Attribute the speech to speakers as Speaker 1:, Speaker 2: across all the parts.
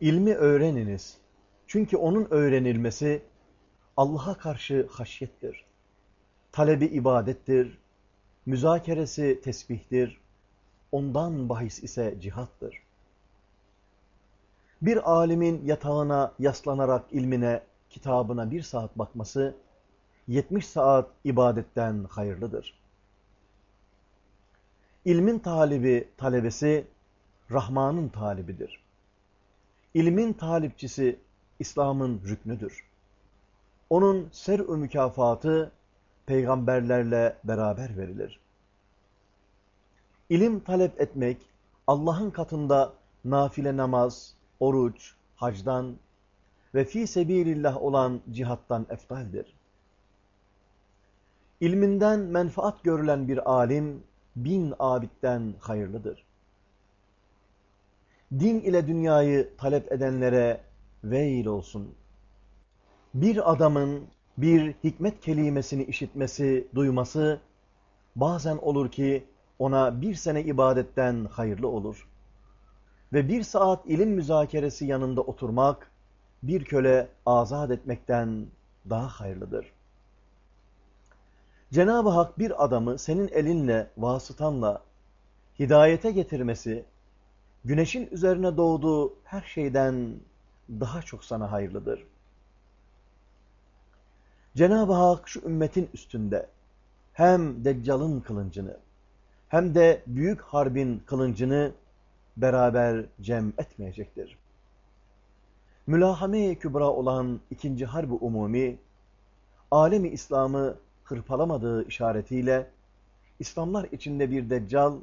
Speaker 1: İlmi öğreniniz. Çünkü onun öğrenilmesi Allah'a karşı haşyettir. Talebi ibadettir. Müzakeresi tesbihtir. Ondan bahis ise cihattır. Bir alimin yatağına yaslanarak ilmine, kitabına bir saat bakması, 70 saat ibadetten hayırlıdır. İlmin talibi, talebesi, Rahman'ın talibidir. İlmin talipçisi, İslam'ın rüknüdür. Onun ser-ü mükafatı, peygamberlerle beraber verilir. İlim talep etmek, Allah'ın katında nafile namaz, oruç, hacdan ve fi sebilillah olan cihattan eftaldir. İlminden menfaat görülen bir alim, bin abitten hayırlıdır. Din ile dünyayı talep edenlere veil olsun. Bir adamın bir hikmet kelimesini işitmesi, duyması, bazen olur ki ona bir sene ibadetten hayırlı olur. Ve bir saat ilim müzakeresi yanında oturmak, bir köle azat etmekten daha hayırlıdır. Cenab-ı Hak bir adamı senin elinle, vasıtanla hidayete getirmesi, güneşin üzerine doğduğu her şeyden daha çok sana hayırlıdır. Cenab-ı Hak şu ümmetin üstünde hem Deccal'ın kılıncını hem de büyük harbin kılıncını beraber cem etmeyecektir. Mülahame-i kübra olan ikinci harbi umumi, alemi İslam'ı hırpalamadığı işaretiyle, İslamlar içinde bir deccal,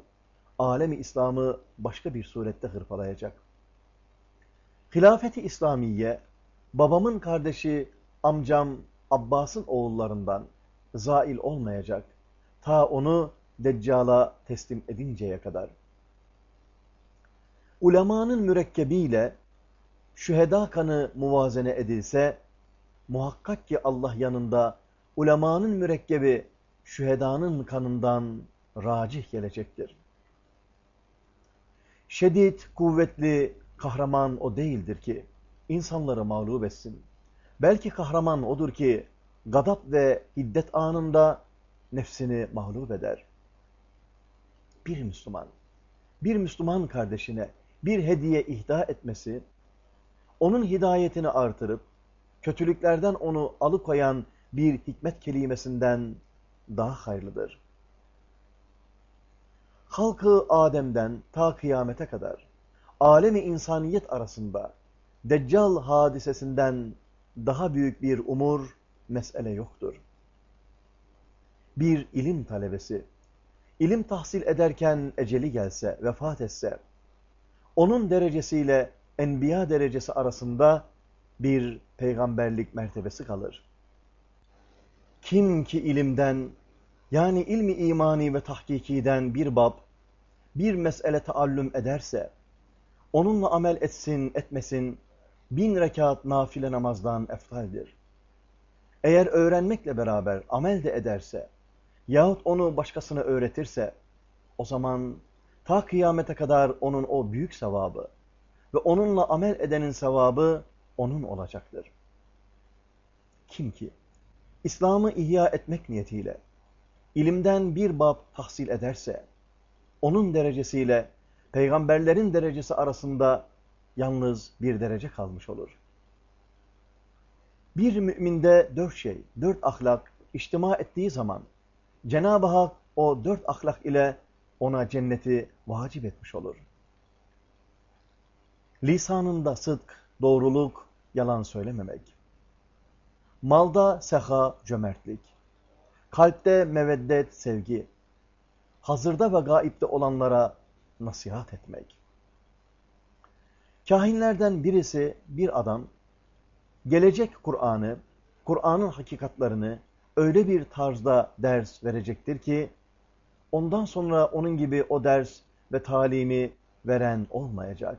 Speaker 1: alemi İslam'ı başka bir surette hırpalayacak. Hilafeti İslamiye, babamın kardeşi amcam Abbas'ın oğullarından zail olmayacak. Ta onu Deccal'a teslim edinceye kadar. Ulemanın mürekkebiyle şüheda kanı muvazene edilse, muhakkak ki Allah yanında ulemanın mürekkebi şühedanın kanından racih gelecektir. Şedid, kuvvetli, kahraman o değildir ki insanları mağlup etsin. Belki kahraman odur ki gadap ve hiddet anında nefsini mağlup eder. Bir Müslüman, bir Müslüman kardeşine bir hediye ihda etmesi, onun hidayetini artırıp, kötülüklerden onu alıkoyan bir hikmet kelimesinden daha hayırlıdır. Halkı Adem'den ta kıyamete kadar, alemi insaniyet arasında, Deccal hadisesinden daha büyük bir umur, mesele yoktur. Bir ilim talebesi, ilim tahsil ederken eceli gelse, vefat etse, onun derecesiyle enbiya derecesi arasında bir peygamberlik mertebesi kalır. Kim ki ilimden, yani ilmi imani ve tahkikiden bir bab, bir mesele taallüm ederse, onunla amel etsin, etmesin, bin rekat nafile namazdan eftaldir. Eğer öğrenmekle beraber amel de ederse, yahut onu başkasına öğretirse, o zaman ta kıyamete kadar onun o büyük sevabı ve onunla amel edenin sevabı onun olacaktır. Kim ki İslam'ı ihya etmek niyetiyle ilimden bir bab tahsil ederse, onun derecesiyle peygamberlerin derecesi arasında yalnız bir derece kalmış olur. Bir müminde dört şey, dört ahlak içtima ettiği zaman Cenab-ı Hak o dört ahlak ile ona cenneti vacip etmiş olur. Lisanında sıdk, doğruluk, yalan söylememek. Malda seha, cömertlik. Kalpte meveddet, sevgi. Hazırda ve gaipte olanlara nasihat etmek. Kahinlerden birisi bir adam gelecek Kur'an'ı, Kur'an'ın hakikatlarını öyle bir tarzda ders verecektir ki ondan sonra onun gibi o ders ve talimi veren olmayacak.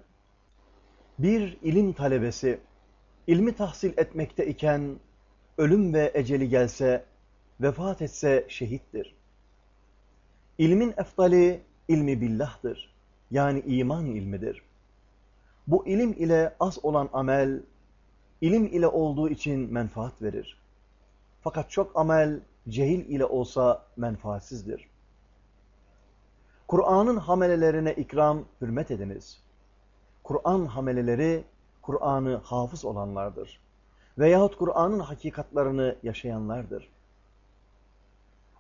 Speaker 1: Bir ilim talebesi ilmi tahsil etmekte iken ölüm ve eceli gelse, vefat etse şehittir. İlmin eftali ilmi billah'tır. Yani iman ilmidir. Bu ilim ile az olan amel, ilim ile olduğu için menfaat verir. Fakat çok amel, cehil ile olsa menfaatsizdir. Kur'an'ın hamelelerine ikram, hürmet ediniz. Kur'an hameleleri, Kur'an'ı hafız olanlardır. Veyahut Kur'an'ın hakikatlarını yaşayanlardır.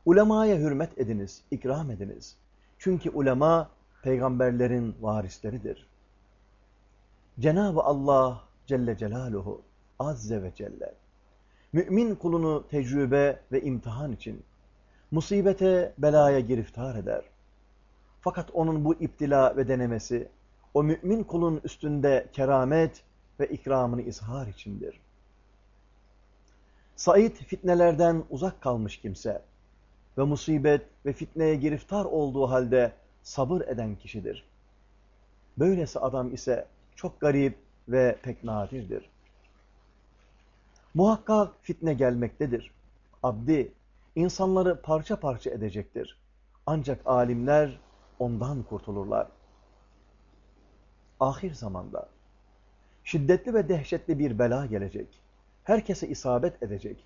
Speaker 1: Ulemaya hürmet ediniz, ikram ediniz. Çünkü ulema, peygamberlerin varisleridir. Cenab-ı Allah Celle Celaluhu Azze ve Celle mümin kulunu tecrübe ve imtihan için musibete, belaya giriftar eder. Fakat onun bu iptila ve denemesi o mümin kulun üstünde keramet ve ikramını izhar içindir. Said fitnelerden uzak kalmış kimse ve musibet ve fitneye giriftar olduğu halde sabır eden kişidir. Böylesi adam ise çok garip ve pek nadirdir. Muhakkak fitne gelmektedir. Abdi insanları parça parça edecektir. Ancak alimler ondan kurtulurlar. Ahir zamanda şiddetli ve dehşetli bir bela gelecek. Herkese isabet edecek.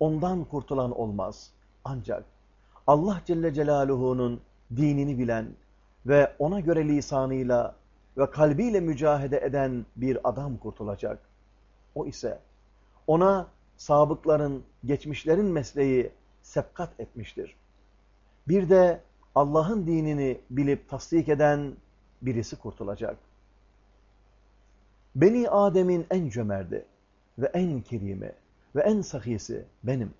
Speaker 1: Ondan kurtulan olmaz. Ancak Allah Celle Celaluhu'nun dinini bilen ve ona göre lisanıyla ve kalbiyle mücahede eden bir adam kurtulacak. O ise ona sabıkların, geçmişlerin mesleği sepkat etmiştir. Bir de Allah'ın dinini bilip tasdik eden birisi kurtulacak. Beni Adem'in en cömerdi ve en kerimi ve en sahisi benim.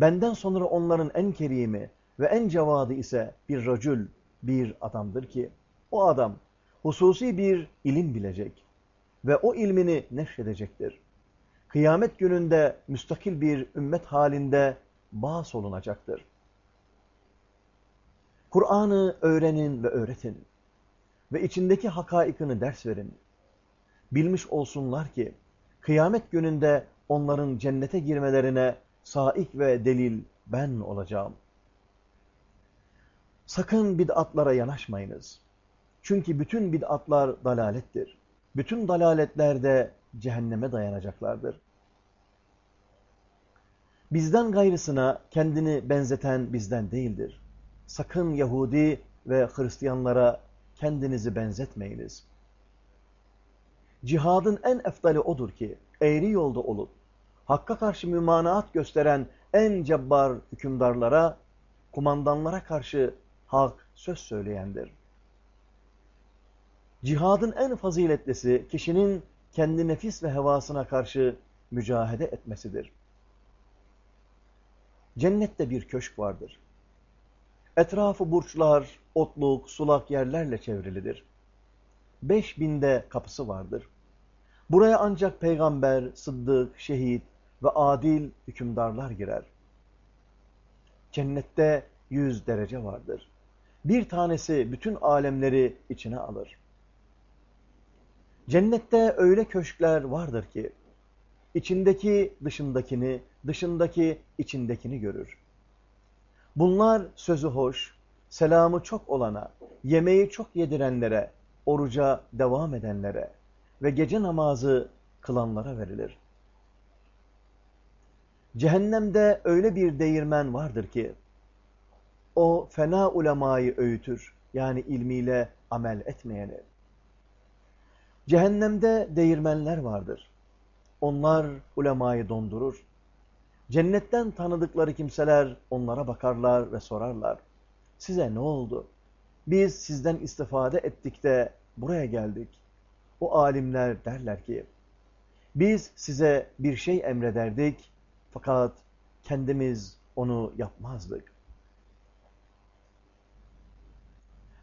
Speaker 1: Benden sonra onların en kerimi ve en cevadı ise bir racül, bir adamdır ki o adam hususi bir ilim bilecek ve o ilmini neşredecektir. Kıyamet gününde müstakil bir ümmet halinde bağ olunacaktır. Kur'an'ı öğrenin ve öğretin ve içindeki hakaikını ders verin. Bilmiş olsunlar ki kıyamet gününde onların cennete girmelerine saik ve delil ben olacağım. Sakın bid'atlara yanaşmayınız. Çünkü bütün bid'atlar dalalettir. Bütün dalaletler de cehenneme dayanacaklardır. Bizden gayrısına kendini benzeten bizden değildir. Sakın Yahudi ve Hristiyanlara kendinizi benzetmeyiniz. Cihadın en eftali odur ki, eğri yolda olup, Hakka karşı mümanaat gösteren en cebbar hükümdarlara, kumandanlara karşı hak söz söyleyendir. Cihadın en faziletlisi kişinin kendi nefis ve hevasına karşı mücahede etmesidir. Cennette bir köşk vardır. Etrafı burçlar, otluk, sulak yerlerle çevrilidir. Beş binde kapısı vardır. Buraya ancak peygamber, sıddık, şehit ve adil hükümdarlar girer. Cennette yüz derece vardır. Bir tanesi bütün alemleri içine alır. Cennette öyle köşkler vardır ki, içindeki dışındakini, dışındaki içindekini görür. Bunlar sözü hoş, selamı çok olana, yemeği çok yedirenlere, oruca devam edenlere ve gece namazı kılanlara verilir. Cehennemde öyle bir değirmen vardır ki, o fena ulemayı öğütür, yani ilmiyle amel etmeyeni. Cehennemde değirmenler vardır. Onlar ulemayı dondurur. Cennetten tanıdıkları kimseler onlara bakarlar ve sorarlar. Size ne oldu? Biz sizden istifade ettik de buraya geldik. O alimler derler ki, biz size bir şey emrederdik fakat kendimiz onu yapmazdık.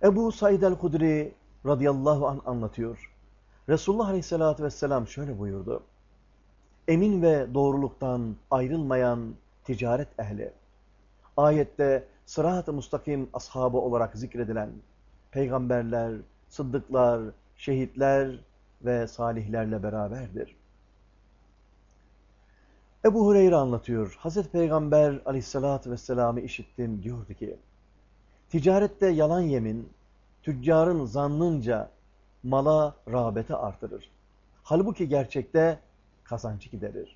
Speaker 1: Ebu Said el-Hudri radıyallahu an anlatıyor. Resulullah aleyhissalatü vesselam şöyle buyurdu. Emin ve doğruluktan ayrılmayan ticaret ehli. Ayette sırat-ı mustakim ashabı olarak zikredilen peygamberler, sıddıklar, şehitler ve salihlerle beraberdir. Ebu Hureyre anlatıyor. Hazreti Peygamber aleyhissalatü vesselam'ı işittim diyordu ki, ticarette yalan yemin, tüccarın zannınca mala rağbeti artırır. Halbuki gerçekte kazancı giderir.